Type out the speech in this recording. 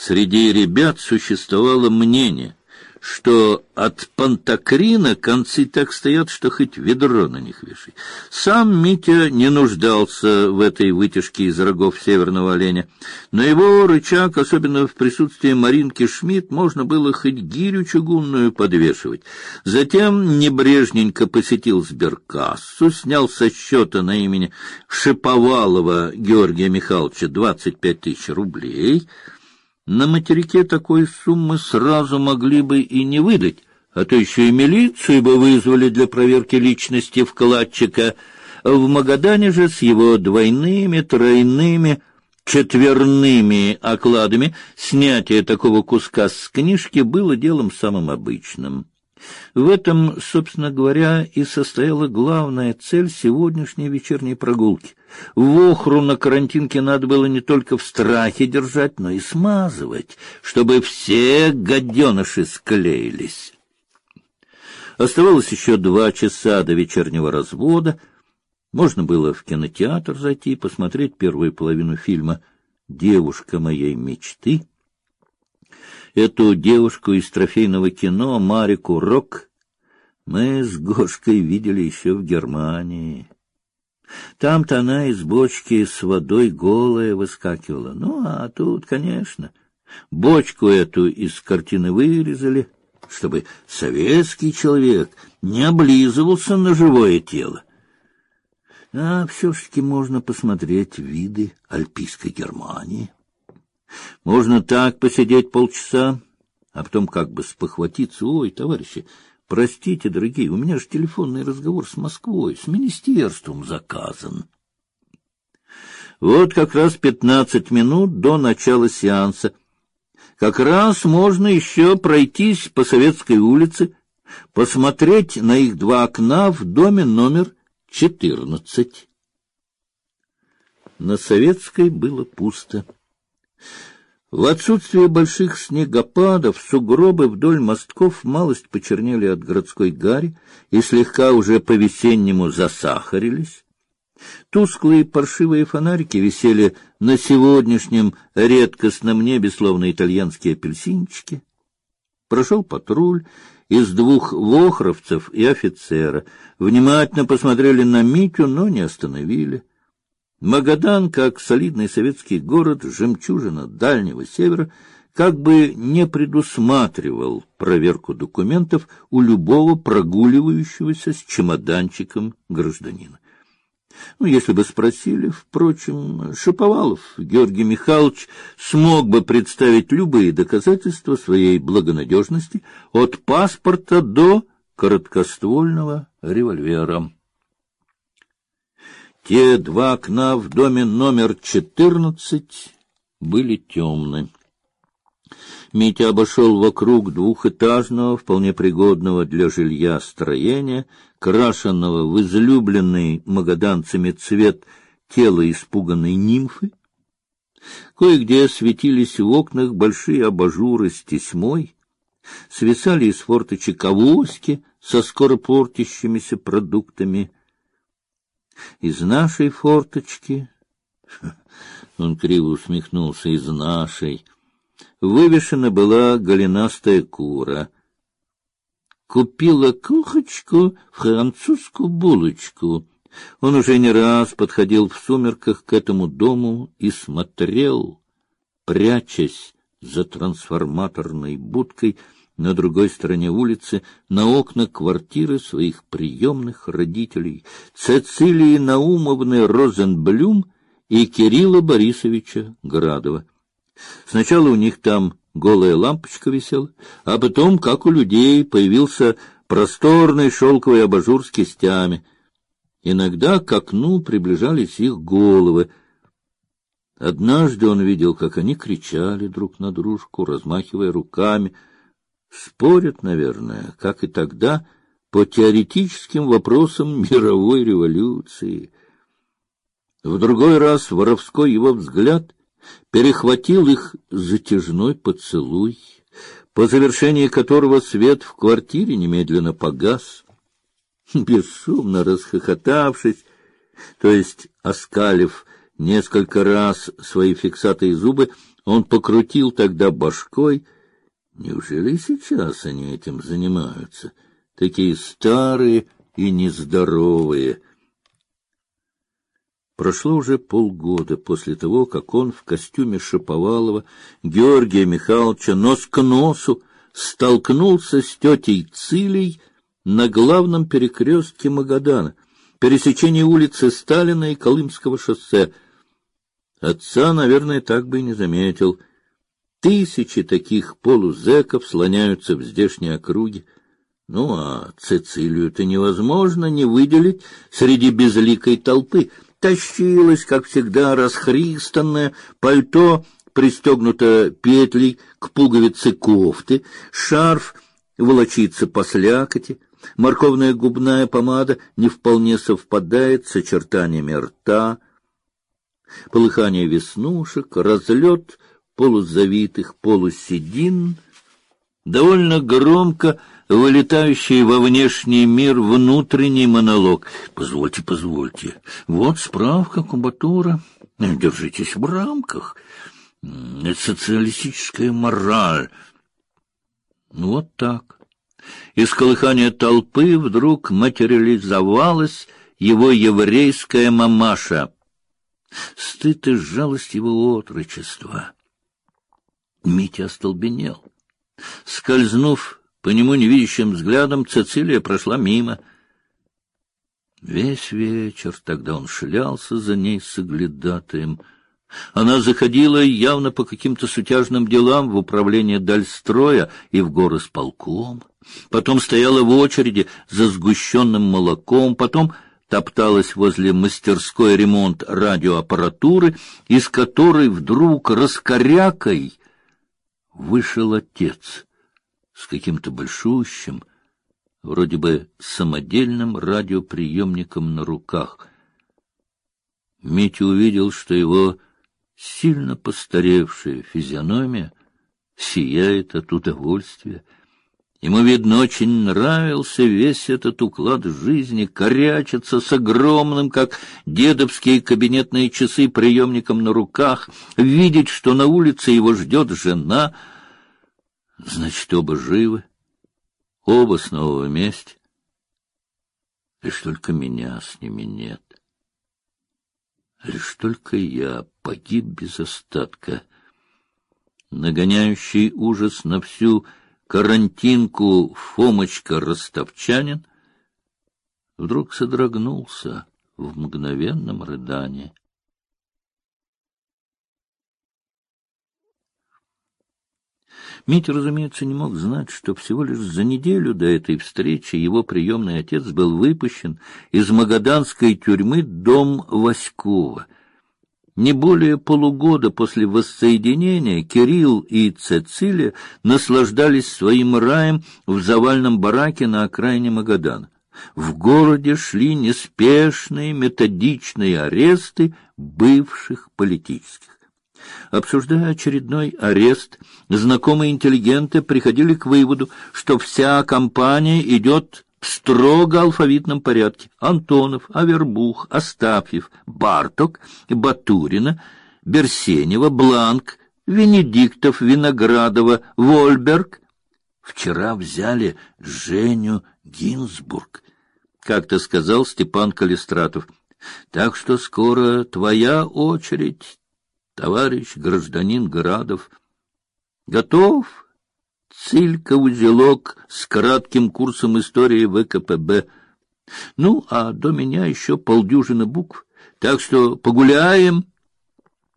Среди ребят существовало мнение, что от пантокрина концы так стоят, что хоть ведро на них вешай. Сам Митя не нуждался в этой вытяжке из рогов северного оленя, но его рычаг, особенно в присутствии Маринки Шмидт, можно было хоть гирю чугунную подвешивать. Затем небрежненько посетил сберкассу, снял со счета на имени Шиповалова Георгия Михайловича двадцать пять тысяч рублей — на материке такой суммы сразу могли бы и не выдать, а то еще и милицию бы вызвали для проверки личности вкладчика. В Магадане же с его двойными, тройными, четверными окладами снятие такого куска с книжки было делом самым обычным. В этом, собственно говоря, и состояла главная цель сегодняшней вечерней прогулки. Вохру на карантинке надо было не только в страхе держать, но и смазывать, чтобы все гаденыши склеились. Оставалось еще два часа до вечернего развода. Можно было в кинотеатр зайти и посмотреть первую половину фильма «Девушка моей мечты», Эту девушку из трофейного кино, Марику Рок, мы с Гошкой видели еще в Германии. Там-то она из бочки с водой голая выскакивала. Ну, а тут, конечно, бочку эту из картины вырезали, чтобы советский человек не облизывался на живое тело. А все-таки можно посмотреть виды альпийской Германии. Можно так посидеть полчаса, а потом как бы спохватиться. Ой, товарищи, простите, дорогие, у меня же телефонный разговор с Москвой, с министерством заказан. Вот как раз пятнадцать минут до начала сеанса. Как раз можно еще пройтись по Советской улице, посмотреть на их два окна в доме номер четырнадцать. На Советской было пусто. В отсутствие больших снегопадов сугробы вдоль мостков малость почернели от городской гари и слегка уже по-весеннему засахарились. Тусклые паршивые фонарики висели на сегодняшнем редкостном небе, словно итальянские апельсинчики. Прошел патруль из двух вохровцев и офицера. Внимательно посмотрели на Митю, но не остановили. Магадан, как солидный советский город, жемчужина дальнего севера, как бы не предусматривал проверку документов у любого прогуливающегося с чемоданчиком гражданина. Ну, если бы спросили, впрочем, Шаповалов Георгий Михайлович смог бы представить любые доказательства своей благонадежности от паспорта до короткоствольного револьвера. Те два окна в доме номер четырнадцать были темны. Митя обошел вокруг двухэтажного, вполне пригодного для жилья строения, крашенного в излюбленный магаданцами цвет тела испуганной нимфы. Кое-где светились в окнах большие абажуры с тесьмой, свисали из форточек авоськи со скоро портящимися продуктами — из нашей форточки, он криво усмехнулся, из нашей, вывешена была голенастая кура. Купила кухочку, французскую булочку. Он уже не раз подходил в сумерках к этому дому и смотрел, прячась за трансформаторной будкой, на другой стороне улицы на окна квартиры своих приемных родителей Цецилии Наумовны Розенблюм и Кирилла Борисовича Градова. Сначала у них там голая лампочка висела, а потом, как у людей, появился просторный шелковый абажур с кистями. Иногда к окну приближались их головы. Однажды он видел, как они кричали друг на дружку, размахивая руками — Спорят, наверное, как и тогда, по теоретическим вопросам мировой революции. В другой раз воровской его взгляд перехватил их затяжной поцелуй, по завершении которого свет в квартире немедленно погас. Бесшумно расхохотавшись, то есть оскалив несколько раз свои фиксатые зубы, Он покрутил тогда башкой. Неужели сейчас они этим занимаются? Такие старые и нездоровые. Прошло уже полгода после того, как он в костюме Шаповалова Георгия Михайловича нос к носу столкнулся с тетей Цилей на главном перекрестке Магадана, пересечении улицы Сталина и Колымского шоссе. Отца, наверное, так бы и не заметил. Тысячи таких полузеков слоняются в здешней округе. Ну, а Цицилию-то невозможно не выделить среди безликой толпы. Тащилась, как всегда, расхристанное пальто пристегнуто петлей к пуговице кофты, шарф волочится по слякоти, морковная губная помада не вполне совпадает с очертаниями рта, полыхание веснушек, разлет полузавитых полуседин, довольно громко вылетающий во внешний мир внутренний монолог. Позвольте, позвольте. Вот справка кубатура. Держитесь в рамках. Это социалистическая мораль. Вот так. Из колыхания толпы вдруг материализовалась его еврейская мамаша. Стыд и жалость его отрочества. Митя остолбенел. Скользнув по нему невидящим взглядом, Цицилия прошла мимо. Весь вечер тогда он шлялся за ней с оглядатаем. Она заходила явно по каким-то сутяжным делам в управление Дальстроя и в горы с полком. Потом стояла в очереди за сгущенным молоком, потом топталась возле мастерской ремонт радиоаппаратуры, из которой вдруг раскорякой вышел отец с каким-то большущим, вроде бы самодельным радиоприемником на руках. Митя увидел, что его сильно постаревшая физиономия сияет от удовольствия. Ему, видно, очень нравился весь этот уклад жизни, корячиться с огромным, как дедовские кабинетные часы, приемником на руках, видеть, что на улице его ждет жена. Значит, оба живы, оба снова вместе. Лишь только меня с ними нет. Лишь только я погиб без остатка. Нагоняющий ужас на всю карантинку Фомочка-ростовчанин вдруг содрогнулся в мгновенном рыдании. Митя, разумеется, не мог знать, что всего лишь за неделю до этой встречи его приемный отец был выпущен из магаданской тюрьмы дом Васькова — не более полугода после воссоединения Кирилл и Цецилия наслаждались своим раем в завальном бараке на окраине Магадана. В городе шли неспешные методичные аресты бывших политических. Обсуждая очередной арест, знакомые интеллигенты приходили к выводу, что вся кампания идет в строго алфавитном порядке. Антонов, Авербух, Остапьев, Барток, Батурина, Берсенева, Бланк, Венедиктов, Виноградова, Вольберг. Вчера взяли Женю Гинзбург, как-то сказал Степан Калистратов. Так что скоро твоя очередь, товарищ гражданин Градов. Готов? Цилька узелок с кратким курсом истории ВКПБ. Ну, а до меня еще полдюжины букв. Так что погуляем.